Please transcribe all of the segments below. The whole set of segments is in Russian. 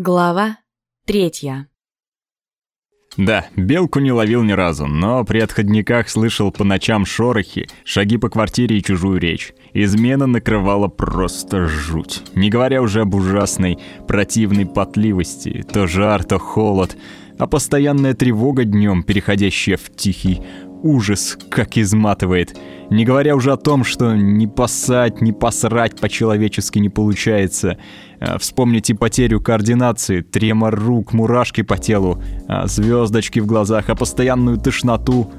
Глава третья. Да, белку не ловил ни разу, но при отходниках слышал по ночам шорохи, шаги по квартире и чужую речь. Измена накрывала просто жуть. Не говоря уже об ужасной, противной потливости. То жар, то холод, а постоянная тревога днем, переходящая в тихий ужас, как изматывает. Не говоря уже о том, что ни посать, ни посрать по-человечески не получается. А, вспомните потерю координации, тремор рук, мурашки по телу, а звездочки в глазах, а постоянную тошноту,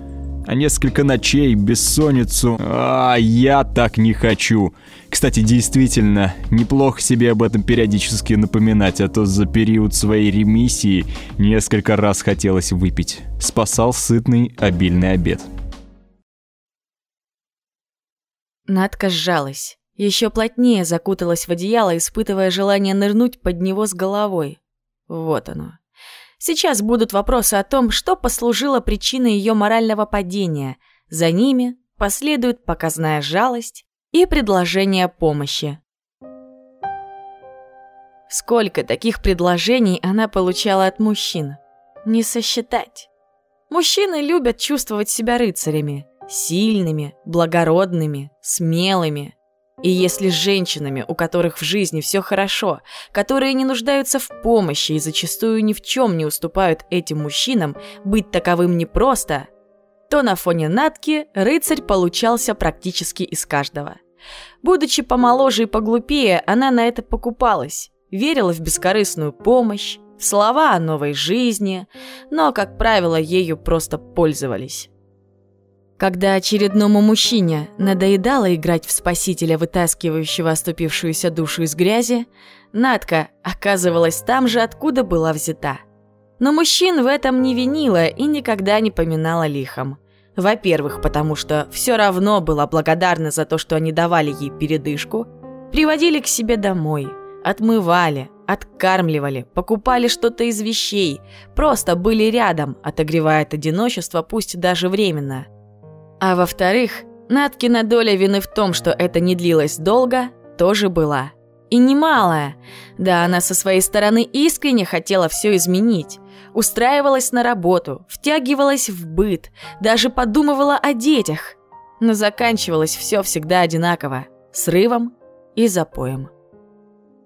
а несколько ночей, бессонницу. А, я так не хочу. Кстати, действительно, неплохо себе об этом периодически напоминать, а то за период своей ремиссии несколько раз хотелось выпить. Спасал сытный, обильный обед. Надка сжалась. Еще плотнее закуталась в одеяло, испытывая желание нырнуть под него с головой. Вот оно. Сейчас будут вопросы о том, что послужило причиной ее морального падения. За ними последует показная жалость и предложение помощи. Сколько таких предложений она получала от мужчин? Не сосчитать. Мужчины любят чувствовать себя рыцарями, сильными, благородными, смелыми – и если с женщинами, у которых в жизни все хорошо, которые не нуждаются в помощи и зачастую ни в чем не уступают этим мужчинам, быть таковым непросто, то на фоне Натки рыцарь получался практически из каждого. Будучи помоложе и поглупее, она на это покупалась, верила в бескорыстную помощь, в слова о новой жизни, но, как правило, ею просто пользовались. Когда очередному мужчине надоедало играть в спасителя, вытаскивающего оступившуюся душу из грязи, Надка оказывалась там же, откуда была взята. Но мужчин в этом не винила и никогда не поминала лихом. Во-первых, потому что все равно была благодарна за то, что они давали ей передышку, приводили к себе домой, отмывали, откармливали, покупали что-то из вещей, просто были рядом, отогревая от одиночества, пусть даже временно – а во-вторых, Наткина доля вины в том, что это не длилось долго, тоже была. И немалая. Да, она со своей стороны искренне хотела все изменить. Устраивалась на работу, втягивалась в быт, даже подумывала о детях. Но заканчивалось все всегда одинаково – срывом и запоем.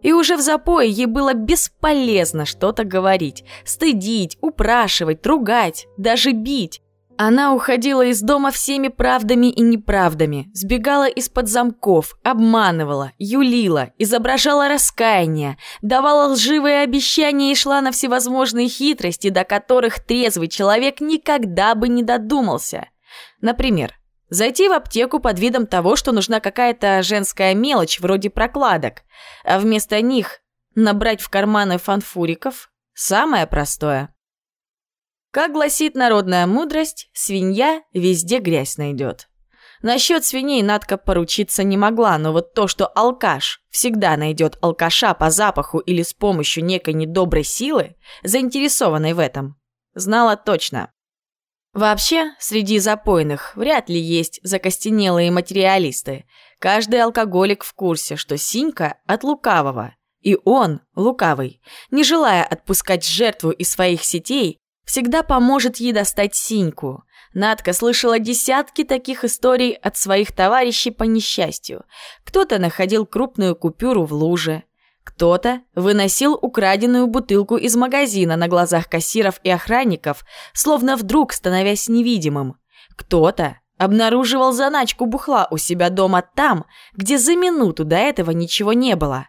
И уже в запое ей было бесполезно что-то говорить, стыдить, упрашивать, ругать, даже бить. Она уходила из дома всеми правдами и неправдами, сбегала из-под замков, обманывала, юлила, изображала раскаяние, давала лживые обещания и шла на всевозможные хитрости, до которых трезвый человек никогда бы не додумался. Например, зайти в аптеку под видом того, что нужна какая-то женская мелочь вроде прокладок, а вместо них набрать в карманы фанфуриков – самое простое. Как гласит народная мудрость, свинья везде грязь найдет. Насчет свиней Надка поручиться не могла, но вот то, что алкаш всегда найдет алкаша по запаху или с помощью некой недоброй силы, заинтересованной в этом, знала точно. Вообще, среди запойных вряд ли есть закостенелые материалисты. Каждый алкоголик в курсе, что синька от лукавого. И он, лукавый, не желая отпускать жертву из своих сетей, всегда поможет ей достать синьку. Надка слышала десятки таких историй от своих товарищей по несчастью. Кто-то находил крупную купюру в луже, кто-то выносил украденную бутылку из магазина на глазах кассиров и охранников, словно вдруг становясь невидимым. Кто-то обнаруживал заначку бухла у себя дома там, где за минуту до этого ничего не было.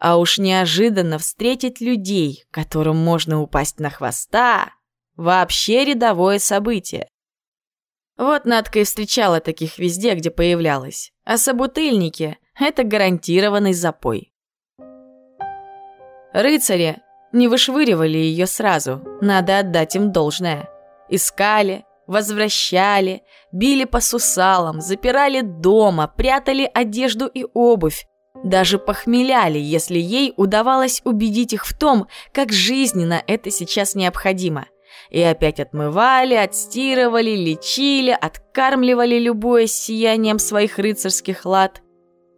А уж неожиданно встретить людей, которым можно упасть на хвоста, вообще рядовое событие. Вот Надка и встречала таких везде, где появлялась. А собутыльники – это гарантированный запой. Рыцари не вышвыривали ее сразу, надо отдать им должное. Искали, возвращали, били по сусалам, запирали дома, прятали одежду и обувь, даже похмеляли, если ей удавалось убедить их в том, как жизненно это сейчас необходимо. И опять отмывали, отстирывали, лечили, откармливали любое сиянием своих рыцарских лад.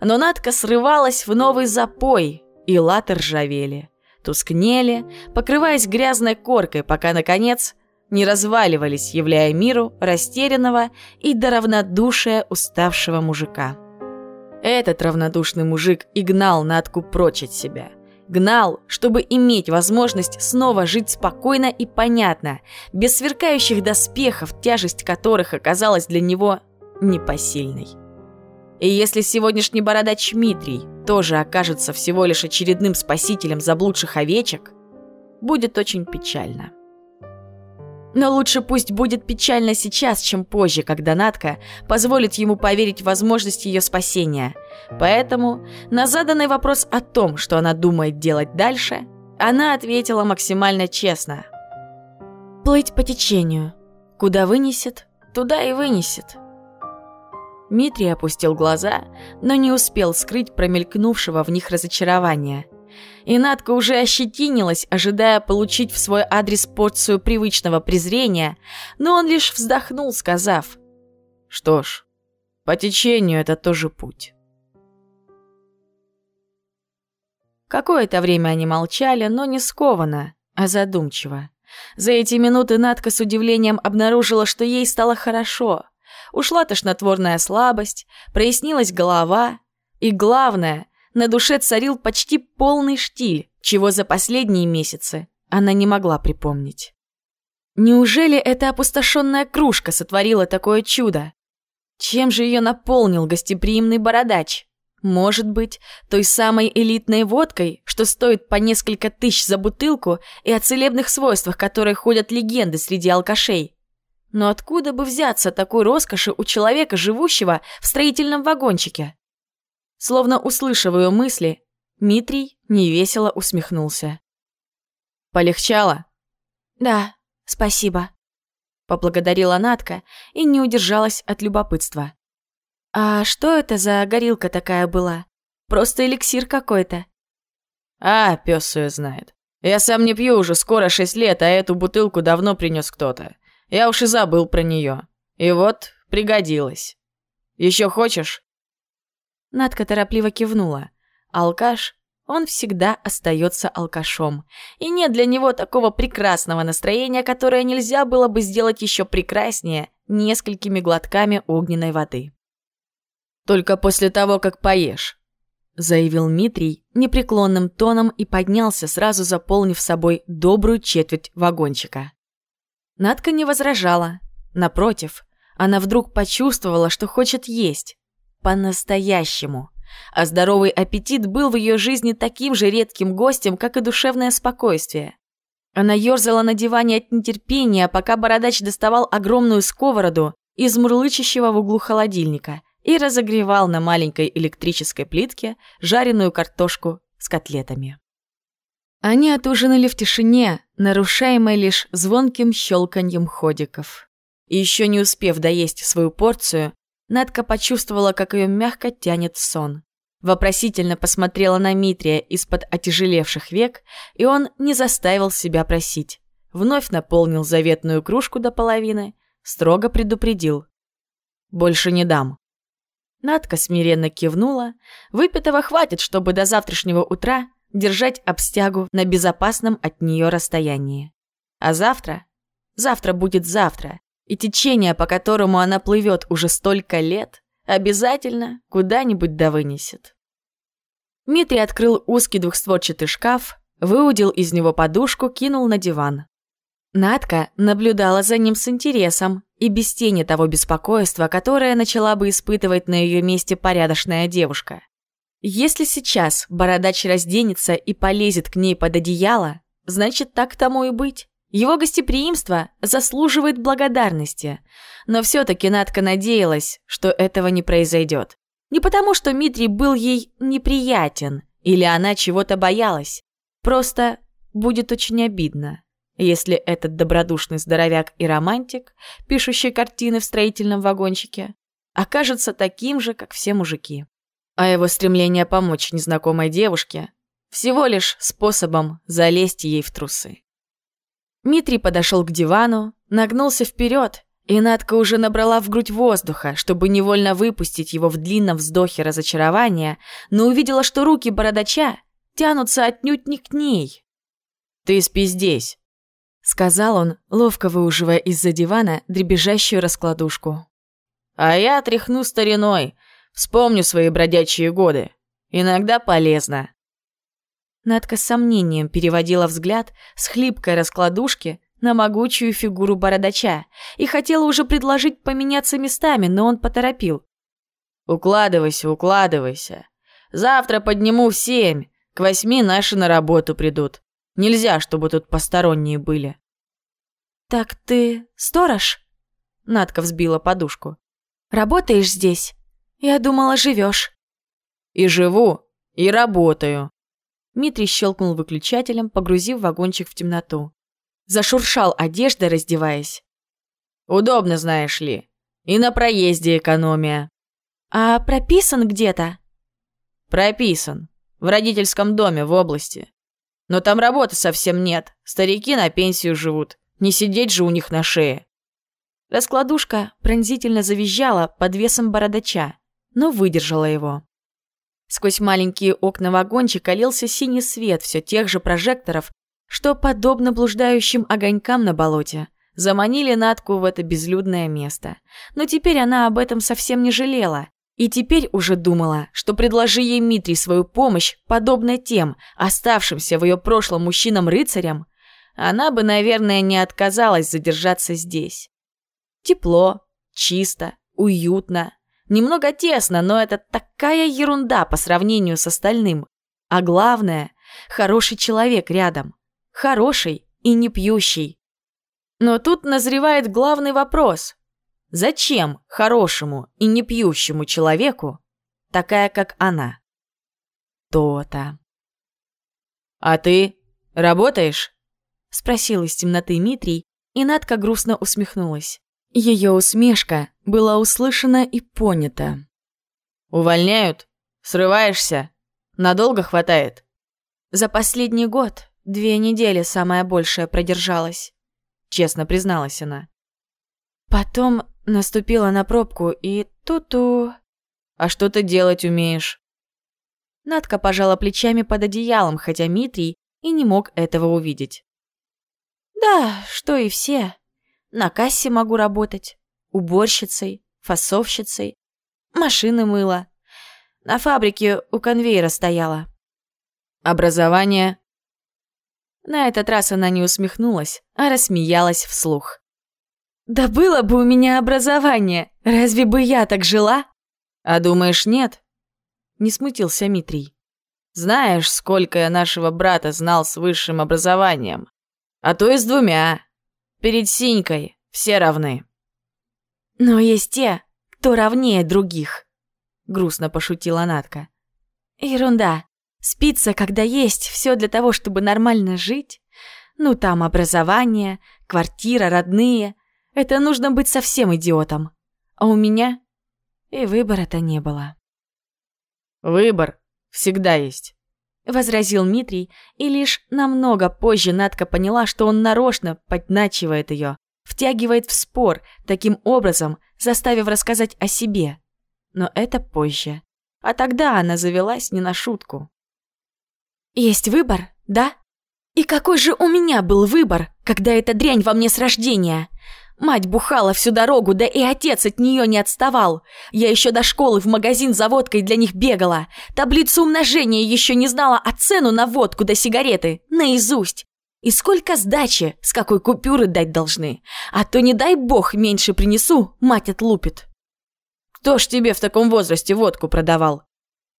Но Надка срывалась в новый запой, и латы ржавели. тускнели, покрываясь грязной коркой, пока, наконец, не разваливались, являя миру растерянного и до равнодушия уставшего мужика. Этот равнодушный мужик и гнал Натку прочь от себя. Гнал, чтобы иметь возможность снова жить спокойно и понятно, без сверкающих доспехов, тяжесть которых оказалась для него непосильной. И если сегодняшний бородач Митрий тоже окажется всего лишь очередным спасителем заблудших овечек, будет очень печально. Но лучше пусть будет печально сейчас, чем позже, когда Натка позволит ему поверить в возможность ее спасения. Поэтому на заданный вопрос о том, что она думает делать дальше, она ответила максимально честно. «Плыть по течению. Куда вынесет, туда и вынесет». Митрий опустил глаза, но не успел скрыть промелькнувшего в них разочарования. И Надка уже ощетинилась, ожидая получить в свой адрес порцию привычного презрения, но он лишь вздохнул, сказав «Что ж, по течению это тоже путь». Какое-то время они молчали, но не скованно, а задумчиво. За эти минуты Надка с удивлением обнаружила, что ей стало хорошо – Ушла тошнотворная слабость, прояснилась голова. И главное, на душе царил почти полный штиль, чего за последние месяцы она не могла припомнить. Неужели эта опустошенная кружка сотворила такое чудо? Чем же ее наполнил гостеприимный бородач? Может быть, той самой элитной водкой, что стоит по несколько тысяч за бутылку, и о целебных свойствах которой ходят легенды среди алкашей? Но откуда бы взяться такой роскоши у человека, живущего в строительном вагончике? Словно услышав ее мысли, Митрий невесело усмехнулся. «Полегчало?» «Да, спасибо», — поблагодарила Натка и не удержалась от любопытства. «А что это за горилка такая была? Просто эликсир какой-то». «А, пес ее знает. Я сам не пью уже скоро шесть лет, а эту бутылку давно принес кто-то. Я уж и забыл про нее. И вот, пригодилась. Еще хочешь?» Надка торопливо кивнула. Алкаш, он всегда остается алкашом. И нет для него такого прекрасного настроения, которое нельзя было бы сделать еще прекраснее несколькими глотками огненной воды. «Только после того, как поешь», — заявил Митрий непреклонным тоном и поднялся, сразу заполнив собой добрую четверть вагончика. Надка не возражала. Напротив, она вдруг почувствовала, что хочет есть. По-настоящему. А здоровый аппетит был в ее жизни таким же редким гостем, как и душевное спокойствие. Она ерзала на диване от нетерпения, пока бородач доставал огромную сковороду из мурлычащего в углу холодильника и разогревал на маленькой электрической плитке жареную картошку с котлетами. Они отужинали в тишине, нарушаемой лишь звонким щелканьем ходиков. И еще не успев доесть свою порцию, Надка почувствовала, как ее мягко тянет сон. Вопросительно посмотрела на Митрия из-под отяжелевших век, и он не заставил себя просить. Вновь наполнил заветную кружку до половины, строго предупредил. «Больше не дам». Надка смиренно кивнула. Выпитого хватит, чтобы до завтрашнего утра держать обстягу на безопасном от нее расстоянии. А завтра? Завтра будет завтра, и течение, по которому она плывет уже столько лет, обязательно куда-нибудь да вынесет. Митрий открыл узкий двухстворчатый шкаф, выудил из него подушку, кинул на диван. Надка наблюдала за ним с интересом и без тени того беспокойства, которое начала бы испытывать на ее месте порядочная девушка. Если сейчас бородач разденется и полезет к ней под одеяло, значит, так тому и быть. Его гостеприимство заслуживает благодарности. Но все-таки Надка надеялась, что этого не произойдет. Не потому, что Митрий был ей неприятен, или она чего-то боялась. Просто будет очень обидно, если этот добродушный здоровяк и романтик, пишущий картины в строительном вагончике, окажется таким же, как все мужики а его стремление помочь незнакомой девушке всего лишь способом залезть ей в трусы. Митрий подошел к дивану, нагнулся вперед, и Надка уже набрала в грудь воздуха, чтобы невольно выпустить его в длинном вздохе разочарования, но увидела, что руки бородача тянутся отнюдь не к ней, Ты спи здесь», — сказал он, ловко выуживая из-за дивана дребезжащую раскладушку. «А я тряхну стариной, вспомню свои бродячие годы. Иногда полезно». Надка с сомнением переводила взгляд с хлипкой раскладушки на могучую фигуру бородача и хотела уже предложить поменяться местами, но он поторопил. «Укладывайся, укладывайся. Завтра подниму в семь, к восьми наши на работу придут. Нельзя, чтобы тут посторонние были». «Так ты сторож?» Надка взбила подушку. «Работаешь здесь? Я думала, живешь». «И живу, и работаю», Дмитрий щелкнул выключателем, погрузив вагончик в темноту. Зашуршал одеждой, раздеваясь. «Удобно, знаешь ли. И на проезде экономия». «А прописан где-то?» «Прописан. В родительском доме в области. Но там работы совсем нет. Старики на пенсию живут. Не сидеть же у них на шее». Раскладушка пронзительно завизжала под весом бородача, но выдержала его. Сквозь маленькие окна вагончика лился синий свет все тех же прожекторов, что, подобно блуждающим огонькам на болоте, заманили Натку в это безлюдное место. Но теперь она об этом совсем не жалела. И теперь уже думала, что предложи ей Митрий свою помощь, подобно тем, оставшимся в ее прошлом мужчинам-рыцарям, она бы, наверное, не отказалась задержаться здесь. Тепло, чисто, уютно, Немного тесно, но это такая ерунда по сравнению с остальным. А главное, хороший человек рядом. Хороший и не пьющий. Но тут назревает главный вопрос. Зачем хорошему и не пьющему человеку такая, как она? То-то. «А ты работаешь?» Спросил из темноты Митрий, и Надка грустно усмехнулась. Ее усмешка была услышана и понята. «Увольняют? Срываешься? Надолго хватает?» «За последний год две недели самое большее продержалась», — честно призналась она. Потом наступила на пробку и ту-ту. «А что ты делать умеешь?» Надка пожала плечами под одеялом, хотя Митрий и не мог этого увидеть. «Да, что и все. На кассе могу работать. Уборщицей, фасовщицей. Машины мыла. На фабрике у конвейера стояла. Образование? На этот раз она не усмехнулась, а рассмеялась вслух. «Да было бы у меня образование! Разве бы я так жила?» «А думаешь, нет?» Не смутился Митрий. «Знаешь, сколько я нашего брата знал с высшим образованием? А то и с двумя. Перед Синькой все равны. Но есть те, кто равнее других, грустно пошутила Натка. Ерунда. Спится, когда есть все для того, чтобы нормально жить. Ну, там образование, квартира, родные. Это нужно быть совсем идиотом. А у меня и выбора-то не было. Выбор всегда есть. — возразил Митрий, и лишь намного позже Надка поняла, что он нарочно подначивает ее, втягивает в спор, таким образом заставив рассказать о себе. Но это позже. А тогда она завелась не на шутку. «Есть выбор, да? И какой же у меня был выбор, когда эта дрянь во мне с рождения? Мать бухала всю дорогу, да и отец от нее не отставал. Я еще до школы в магазин за водкой для них бегала. Таблицу умножения еще не знала, а цену на водку да сигареты наизусть. И сколько сдачи, с какой купюры дать должны. А то не дай бог меньше принесу, мать отлупит. Кто ж тебе в таком возрасте водку продавал?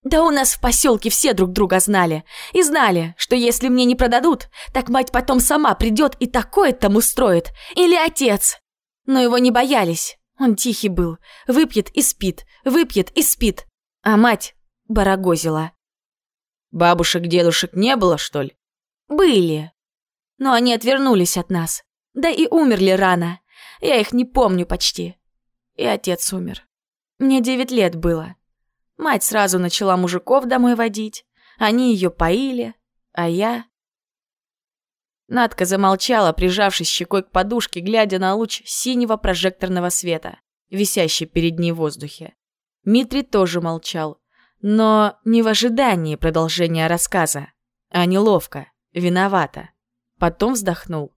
Да у нас в поселке все друг друга знали. И знали, что если мне не продадут, так мать потом сама придет и такое там устроит. Или отец. Но его не боялись. Он тихий был. Выпьет и спит, выпьет и спит. А мать барагозила. Бабушек, дедушек не было, что ли? Были. Но они отвернулись от нас. Да и умерли рано. Я их не помню почти. И отец умер. Мне девять лет было. Мать сразу начала мужиков домой водить. Они ее поили, а я... Надка замолчала, прижавшись щекой к подушке, глядя на луч синего прожекторного света, висящий перед ней в воздухе. Митри тоже молчал, но не в ожидании продолжения рассказа, а неловко, виновата, Потом вздохнул.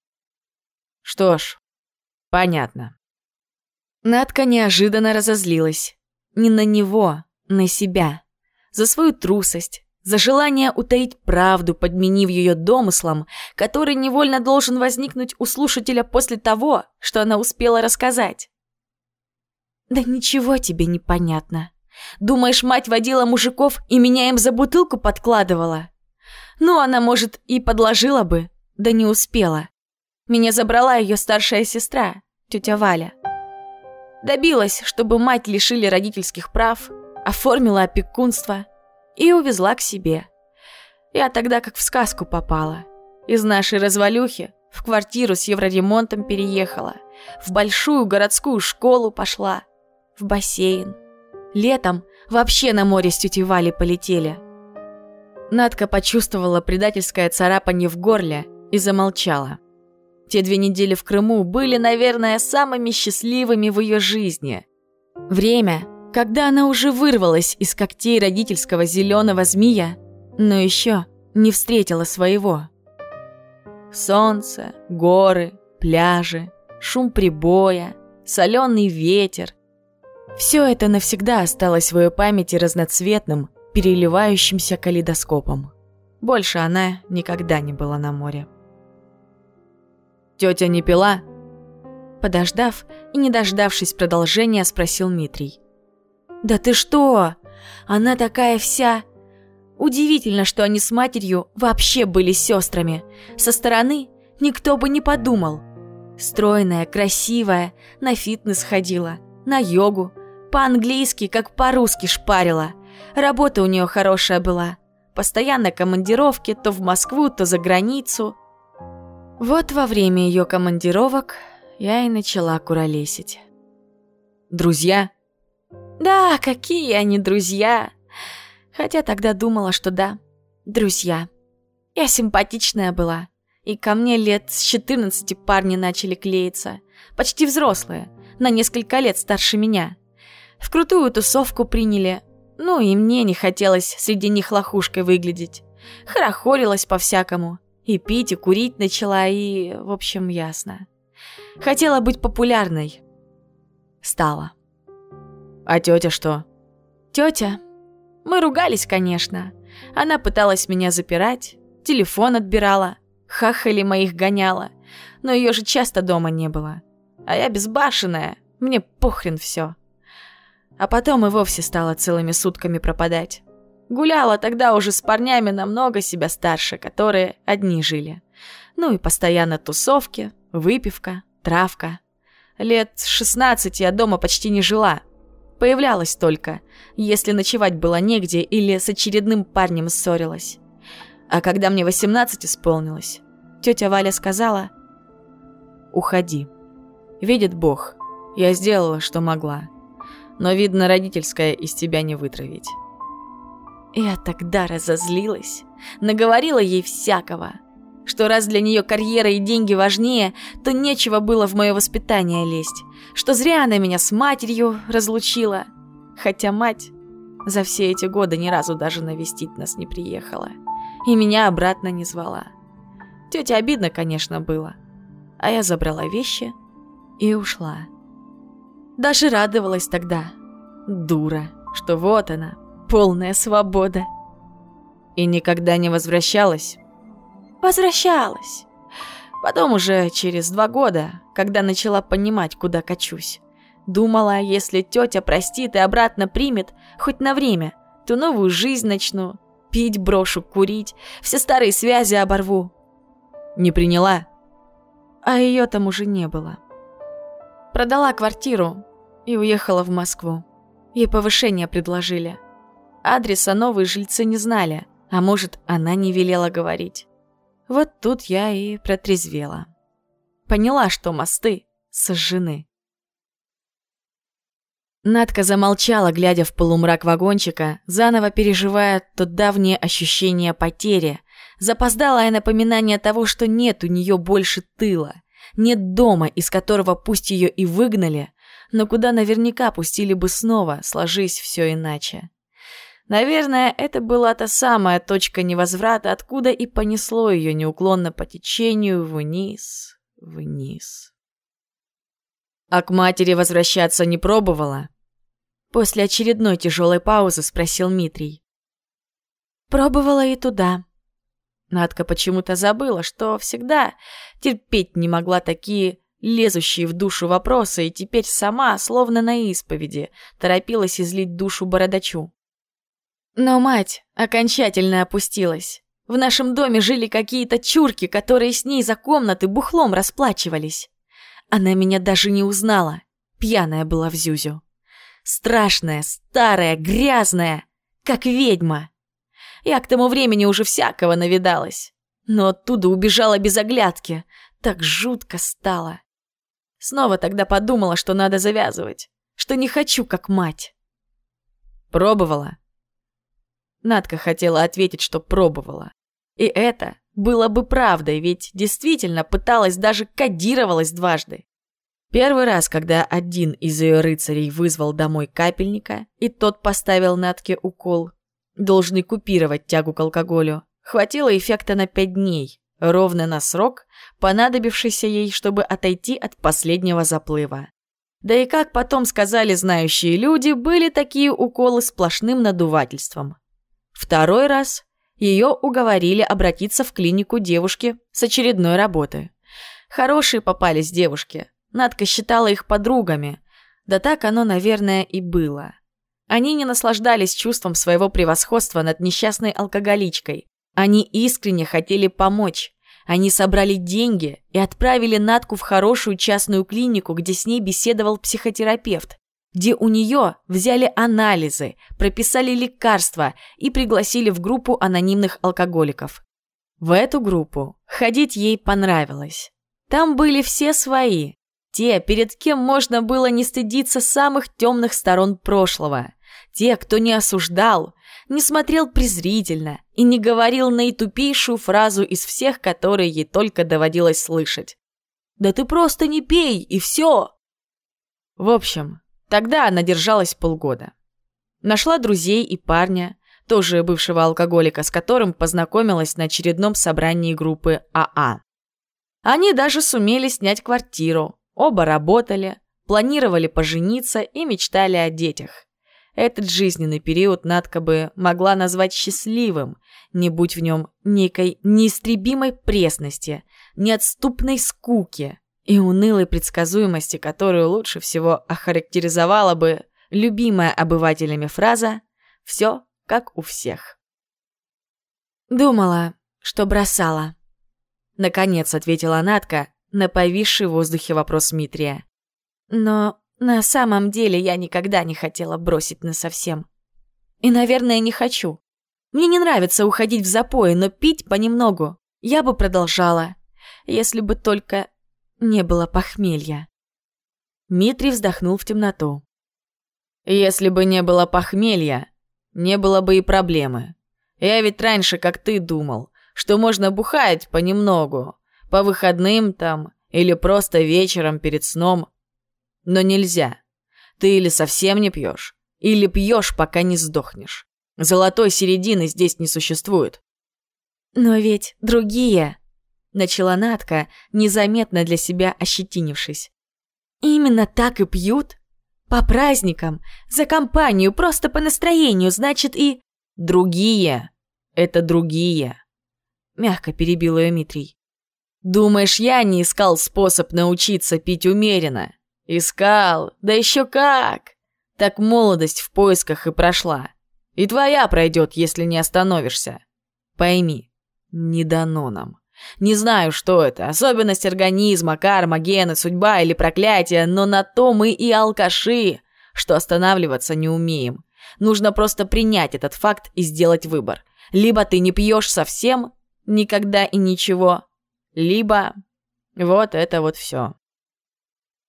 Что ж, понятно. Надка неожиданно разозлилась. Не на него, на себя. За свою трусость, за желание утаить правду, подменив ее домыслом, который невольно должен возникнуть у слушателя после того, что она успела рассказать. «Да ничего тебе не понятно. Думаешь, мать водила мужиков и меня им за бутылку подкладывала? Ну, она, может, и подложила бы, да не успела. Меня забрала ее старшая сестра, тетя Валя. Добилась, чтобы мать лишили родительских прав, оформила опекунство и увезла к себе. Я тогда как в сказку попала. Из нашей развалюхи в квартиру с евроремонтом переехала, в большую городскую школу пошла, в бассейн. Летом вообще на море с тетей Валей полетели. Надка почувствовала предательское царапание в горле и замолчала. Те две недели в Крыму были, наверное, самыми счастливыми в ее жизни. Время, когда она уже вырвалась из когтей родительского зеленого змея, но еще не встретила своего. Солнце, горы, пляжи, шум прибоя, соленый ветер. Все это навсегда осталось в ее памяти разноцветным, переливающимся калейдоскопом. Больше она никогда не была на море. «Тетя не пила?» Подождав и не дождавшись продолжения, спросил Митрий. «Да ты что? Она такая вся...» Удивительно, что они с матерью вообще были сестрами. Со стороны никто бы не подумал. Стройная, красивая, на фитнес ходила, на йогу, по-английски, как по-русски шпарила. Работа у нее хорошая была. Постоянно командировки то в Москву, то за границу. Вот во время ее командировок я и начала куролесить. «Друзья?» Да, какие они друзья. Хотя тогда думала, что да, друзья. Я симпатичная была. И ко мне лет с 14 парни начали клеиться. Почти взрослые, на несколько лет старше меня. В крутую тусовку приняли. Ну и мне не хотелось среди них лохушкой выглядеть. Хорохорилась по-всякому. И пить, и курить начала, и... В общем, ясно. Хотела быть популярной. Стала. А тетя что? Тетя? Мы ругались, конечно. Она пыталась меня запирать, телефон отбирала, хахали моих гоняла. Но ее же часто дома не было. А я безбашенная, мне похрен все. А потом и вовсе стала целыми сутками пропадать. Гуляла тогда уже с парнями намного себя старше, которые одни жили. Ну и постоянно тусовки, выпивка, травка. Лет с 16 я дома почти не жила – Появлялась только, если ночевать было негде или с очередным парнем ссорилась. А когда мне 18 исполнилось, тетя Валя сказала «Уходи. Видит Бог, я сделала, что могла, но, видно, родительское из тебя не вытравить». Я тогда разозлилась, наговорила ей всякого, что раз для нее карьера и деньги важнее, то нечего было в мое воспитание лезть, что зря она меня с матерью разлучила. Хотя мать за все эти годы ни разу даже навестить нас не приехала. И меня обратно не звала. Тетя обидно, конечно, было. А я забрала вещи и ушла. Даже радовалась тогда. Дура, что вот она, полная свобода. И никогда не возвращалась? Возвращалась. Потом уже через два года, когда начала понимать, куда качусь. Думала, если тетя простит и обратно примет, хоть на время, то новую жизнь начну. Пить брошу, курить, все старые связи оборву. Не приняла? А ее там уже не было. Продала квартиру и уехала в Москву. Ей повышение предложили. Адреса новые жильцы не знали, а может, она не велела говорить. Вот тут я и протрезвела. Поняла, что мосты сожжены. Надка замолчала, глядя в полумрак вагончика, заново переживая то давнее ощущение потери, запоздалое напоминание того, что нет у нее больше тыла, нет дома, из которого пусть ее и выгнали, но куда наверняка пустили бы снова, сложись все иначе. Наверное, это была та самая точка невозврата, откуда и понесло ее неуклонно по течению вниз, вниз. А к матери возвращаться не пробовала? После очередной тяжелой паузы спросил Митрий. Пробовала и туда. Надка почему-то забыла, что всегда терпеть не могла такие лезущие в душу вопросы, и теперь сама, словно на исповеди, торопилась излить душу бородачу. Но мать окончательно опустилась. В нашем доме жили какие-то чурки, которые с ней за комнаты бухлом расплачивались. Она меня даже не узнала. Пьяная была в Зюзю. Страшная, старая, грязная, как ведьма. Я к тому времени уже всякого навидалась. Но оттуда убежала без оглядки. Так жутко стало. Снова тогда подумала, что надо завязывать. Что не хочу, как мать. Пробовала. Надка хотела ответить, что пробовала. И это было бы правдой, ведь действительно пыталась, даже кодировалась дважды. Первый раз, когда один из ее рыцарей вызвал домой капельника, и тот поставил Натке укол, должный купировать тягу к алкоголю, хватило эффекта на пять дней, ровно на срок, понадобившийся ей, чтобы отойти от последнего заплыва. Да и как потом сказали знающие люди, были такие уколы сплошным надувательством. Второй раз ее уговорили обратиться в клинику девушки с очередной работы. Хорошие попались девушки. Надка считала их подругами. Да так оно, наверное, и было. Они не наслаждались чувством своего превосходства над несчастной алкоголичкой. Они искренне хотели помочь. Они собрали деньги и отправили Натку в хорошую частную клинику, где с ней беседовал психотерапевт где у нее взяли анализы, прописали лекарства и пригласили в группу анонимных алкоголиков. В эту группу ходить ей понравилось. Там были все свои, те, перед кем можно было не стыдиться самых темных сторон прошлого, те, кто не осуждал, не смотрел презрительно и не говорил наитупейшую фразу из всех, которые ей только доводилось слышать. «Да ты просто не пей, и все!» В общем, Тогда она держалась полгода. Нашла друзей и парня, тоже бывшего алкоголика, с которым познакомилась на очередном собрании группы АА. Они даже сумели снять квартиру, оба работали, планировали пожениться и мечтали о детях. Этот жизненный период Надка бы могла назвать счастливым, не будь в нем некой неистребимой пресности, неотступной скуки, и унылой предсказуемости, которую лучше всего охарактеризовала бы любимая обывателями фраза «все как у всех». «Думала, что бросала», — наконец ответила Натка на повисший в воздухе вопрос Митрия. «Но на самом деле я никогда не хотела бросить насовсем. И, наверное, не хочу. Мне не нравится уходить в запои, но пить понемногу я бы продолжала, если бы только не было похмелья. Митрий вздохнул в темноту. «Если бы не было похмелья, не было бы и проблемы. Я ведь раньше, как ты, думал, что можно бухать понемногу, по выходным там, или просто вечером перед сном. Но нельзя. Ты или совсем не пьешь, или пьешь, пока не сдохнешь. Золотой середины здесь не существует. Но ведь другие начала Натка, незаметно для себя ощетинившись. «Именно так и пьют? По праздникам, за компанию, просто по настроению, значит и...» «Другие. Это другие», — мягко перебил ее Митрий. «Думаешь, я не искал способ научиться пить умеренно? Искал, да еще как! Так молодость в поисках и прошла. И твоя пройдет, если не остановишься. Пойми, не дано нам». Не знаю, что это, особенность организма, карма, гены, судьба или проклятие, но на то мы и алкаши, что останавливаться не умеем. Нужно просто принять этот факт и сделать выбор. Либо ты не пьешь совсем, никогда и ничего, либо... Вот это вот все.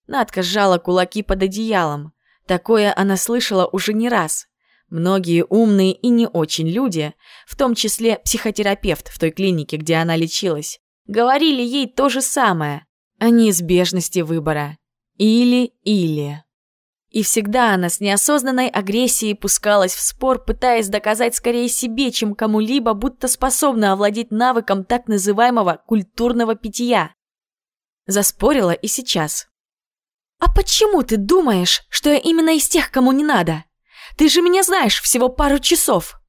Надка сжала кулаки под одеялом. Такое она слышала уже не раз. Многие умные и не очень люди, в том числе психотерапевт в той клинике, где она лечилась, говорили ей то же самое о неизбежности выбора. Или-или. И всегда она с неосознанной агрессией пускалась в спор, пытаясь доказать скорее себе, чем кому-либо, будто способна овладеть навыком так называемого культурного питья. Заспорила и сейчас. «А почему ты думаешь, что я именно из тех, кому не надо? Ты же меня знаешь всего пару часов!»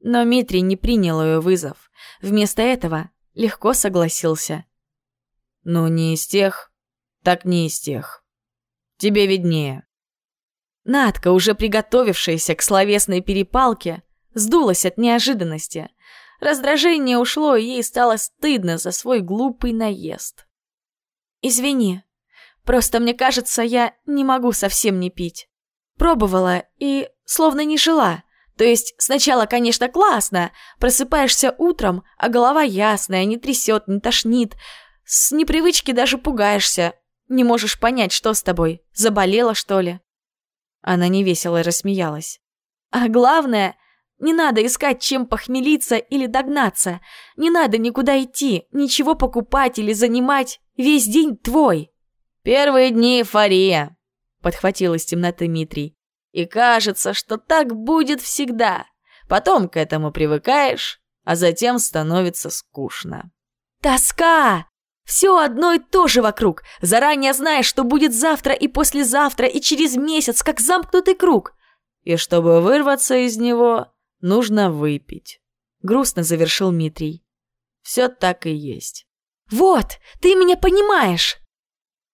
Но Митрий не принял ее вызов. Вместо этого легко согласился. «Ну, не из тех, так не из тех. Тебе виднее». Надка, уже приготовившаяся к словесной перепалке, сдулась от неожиданности. Раздражение ушло, и ей стало стыдно за свой глупый наезд. «Извини, просто мне кажется, я не могу совсем не пить. Пробовала и словно не жила. То есть сначала, конечно, классно, просыпаешься утром, а голова ясная, не трясет, не тошнит. С непривычки даже пугаешься, не можешь понять, что с тобой, заболела, что ли?» Она невесело рассмеялась. «А главное, не надо искать, чем похмелиться или догнаться. Не надо никуда идти, ничего покупать или занимать. Весь день твой». «Первые дни эйфория», — подхватил из темноты Дмитрий. И кажется, что так будет всегда. Потом к этому привыкаешь, а затем становится скучно. Тоска! Все одно и то же вокруг. Заранее знаешь, что будет завтра и послезавтра, и через месяц, как замкнутый круг. И чтобы вырваться из него, нужно выпить. Грустно завершил Митрий. Все так и есть. Вот, ты меня понимаешь.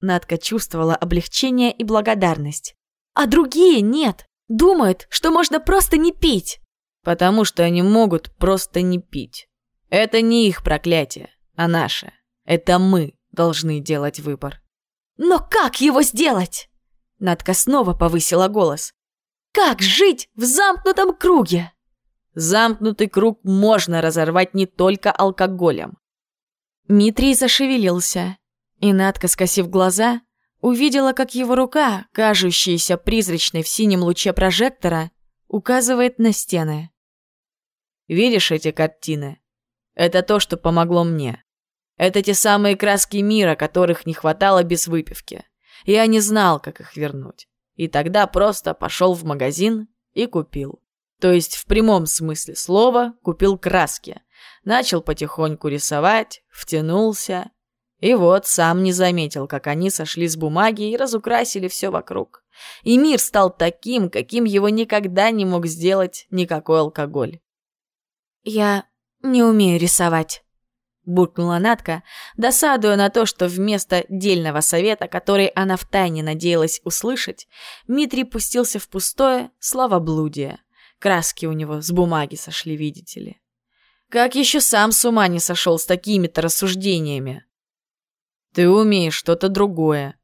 Надка чувствовала облегчение и благодарность. А другие нет. Думают, что можно просто не пить. Потому что они могут просто не пить. Это не их проклятие, а наше. Это мы должны делать выбор. Но как его сделать? Надка снова повысила голос. Как жить в замкнутом круге? Замкнутый круг можно разорвать не только алкоголем. Митрий зашевелился, и Надка, скосив глаза, увидела, как его рука, кажущаяся призрачной в синем луче прожектора, указывает на стены. «Видишь эти картины? Это то, что помогло мне. Это те самые краски мира, которых не хватало без выпивки. Я не знал, как их вернуть. И тогда просто пошел в магазин и купил. То есть в прямом смысле слова купил краски. Начал потихоньку рисовать, втянулся и вот сам не заметил, как они сошли с бумаги и разукрасили все вокруг. И мир стал таким, каким его никогда не мог сделать никакой алкоголь. «Я не умею рисовать», — буркнула Натка, досадуя на то, что вместо дельного совета, который она втайне надеялась услышать, Митрий пустился в пустое славоблудие. Краски у него с бумаги сошли, видите ли. Как еще сам с ума не сошел с такими-то рассуждениями? Ты умеешь что-то другое.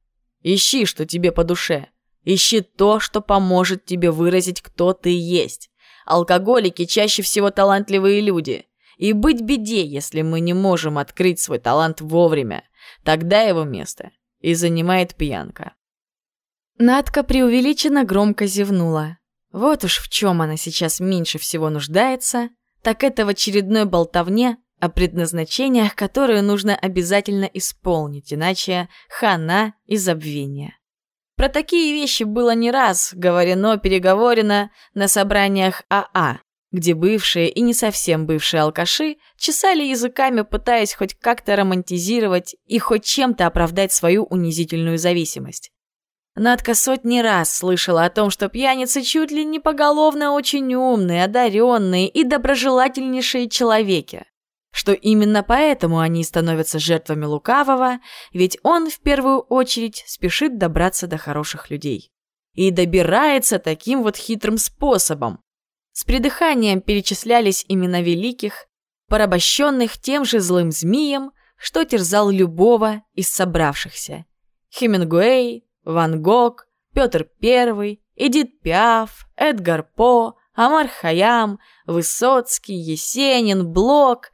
Ищи, что тебе по душе. Ищи то, что поможет тебе выразить, кто ты есть. Алкоголики чаще всего талантливые люди. И быть беде, если мы не можем открыть свой талант вовремя. Тогда его место и занимает пьянка. Надка преувеличенно громко зевнула. Вот уж в чем она сейчас меньше всего нуждается, так это в очередной болтовне о предназначениях, которые нужно обязательно исполнить, иначе хана и забвение. Про такие вещи было не раз говорено-переговорено на собраниях АА, а, где бывшие и не совсем бывшие алкаши чесали языками, пытаясь хоть как-то романтизировать и хоть чем-то оправдать свою унизительную зависимость. Надка сотни раз слышала о том, что пьяницы чуть ли не поголовно очень умные, одаренные и доброжелательнейшие человеки что именно поэтому они становятся жертвами лукавого, ведь он в первую очередь спешит добраться до хороших людей. И добирается таким вот хитрым способом. С придыханием перечислялись имена великих, порабощенных тем же злым змеем, что терзал любого из собравшихся. Хемингуэй, Ван Гог, Петр I, Эдит Пиаф, Эдгар По, Амар Хаям, Высоцкий, Есенин, Блок,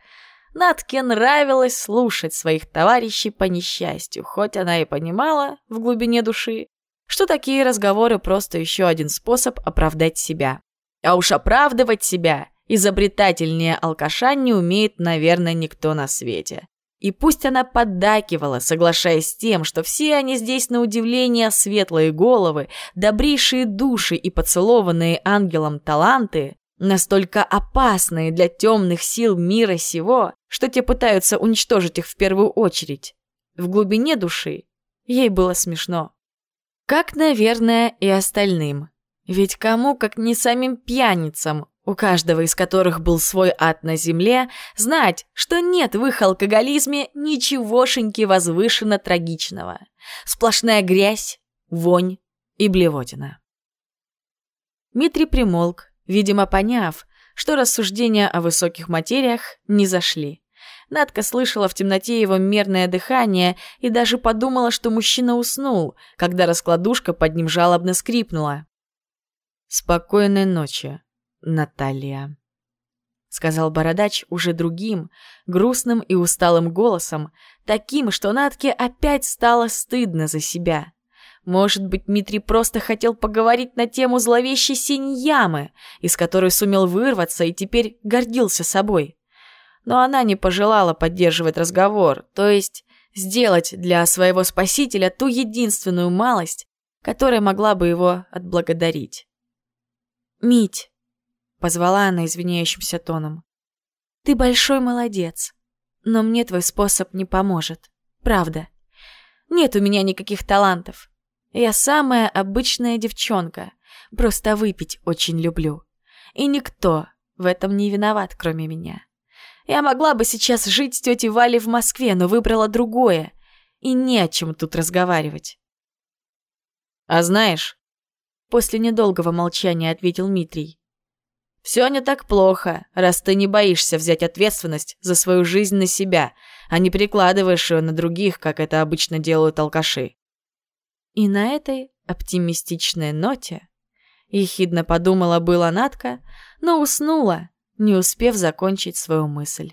Натке нравилось слушать своих товарищей по несчастью, хоть она и понимала в глубине души, что такие разговоры просто еще один способ оправдать себя. А уж оправдывать себя изобретательнее алкаша не умеет, наверное, никто на свете. И пусть она поддакивала, соглашаясь с тем, что все они здесь на удивление светлые головы, добрейшие души и поцелованные ангелом таланты, настолько опасные для темных сил мира сего, что те пытаются уничтожить их в первую очередь. В глубине души ей было смешно. Как, наверное, и остальным. Ведь кому, как не самим пьяницам, у каждого из которых был свой ад на земле, знать, что нет в их алкоголизме ничегошеньки возвышенно трагичного. Сплошная грязь, вонь и блевотина. Митрий примолк, видимо, поняв, что рассуждения о высоких материях не зашли. Надка слышала в темноте его мерное дыхание и даже подумала, что мужчина уснул, когда раскладушка под ним жалобно скрипнула. «Спокойной ночи», Наталья», — сказал бородач уже другим, грустным и усталым голосом, таким, что Натке опять стало стыдно за себя. Может быть, Дмитрий просто хотел поговорить на тему зловещей синей ямы, из которой сумел вырваться и теперь гордился собой. Но она не пожелала поддерживать разговор, то есть сделать для своего спасителя ту единственную малость, которая могла бы его отблагодарить. «Мить», Позвала она извиняющимся тоном. «Ты большой молодец, но мне твой способ не поможет. Правда. Нет у меня никаких талантов. Я самая обычная девчонка, просто выпить очень люблю. И никто в этом не виноват, кроме меня. Я могла бы сейчас жить с тетей Валей в Москве, но выбрала другое, и не о чем тут разговаривать. «А знаешь...» После недолгого молчания ответил Митрий. Все не так плохо, раз ты не боишься взять ответственность за свою жизнь на себя, а не перекладываешь ее на других, как это обычно делают алкаши. И на этой оптимистичной ноте ехидно подумала была Натка, но уснула, не успев закончить свою мысль.